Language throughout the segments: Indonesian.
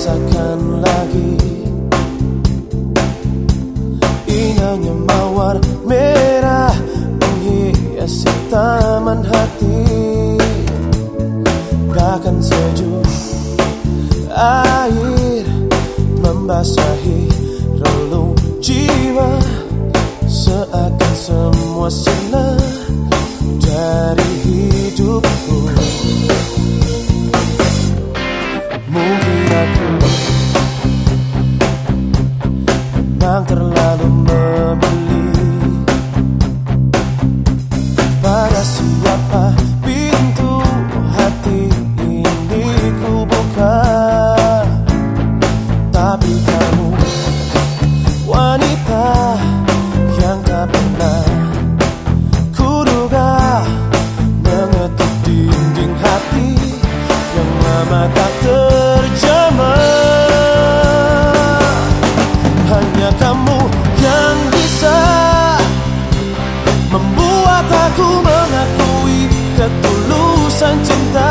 rasakan lagi. Inangnya mawar merah Menghiasi taman hati. Bahkan sejuk air Membasahi relung jiwa. Seakan semua senang dari hidupku. Memang terlalu membeli. Pada siapa pintu hati ini ku buka? Tapi kamu wanita yang tak pernah kuduga Mengetuk dinding hati yang lama tak terjamah ketulusan cinta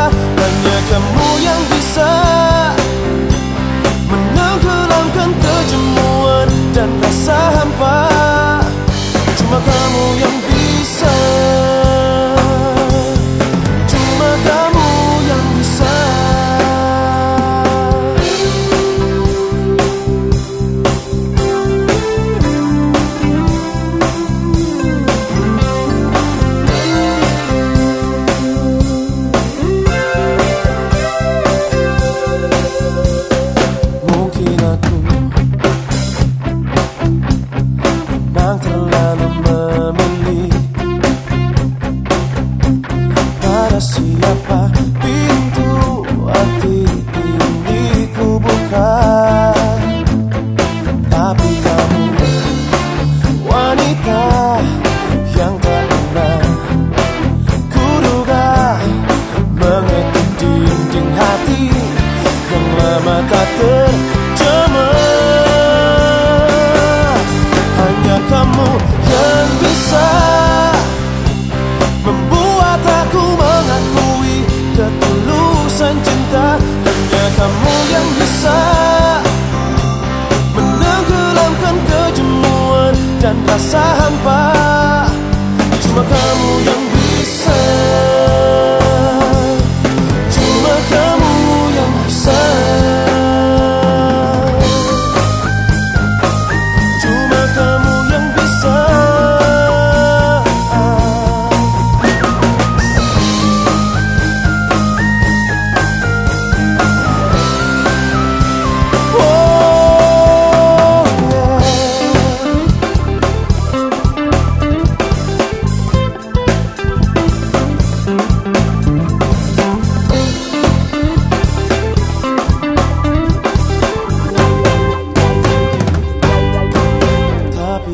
love. tanpa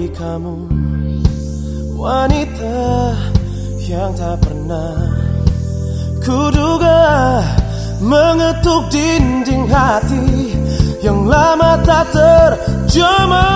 Kamu wanita yang tak pernah kuduga mengetuk dinding hati yang lama tak terjamah.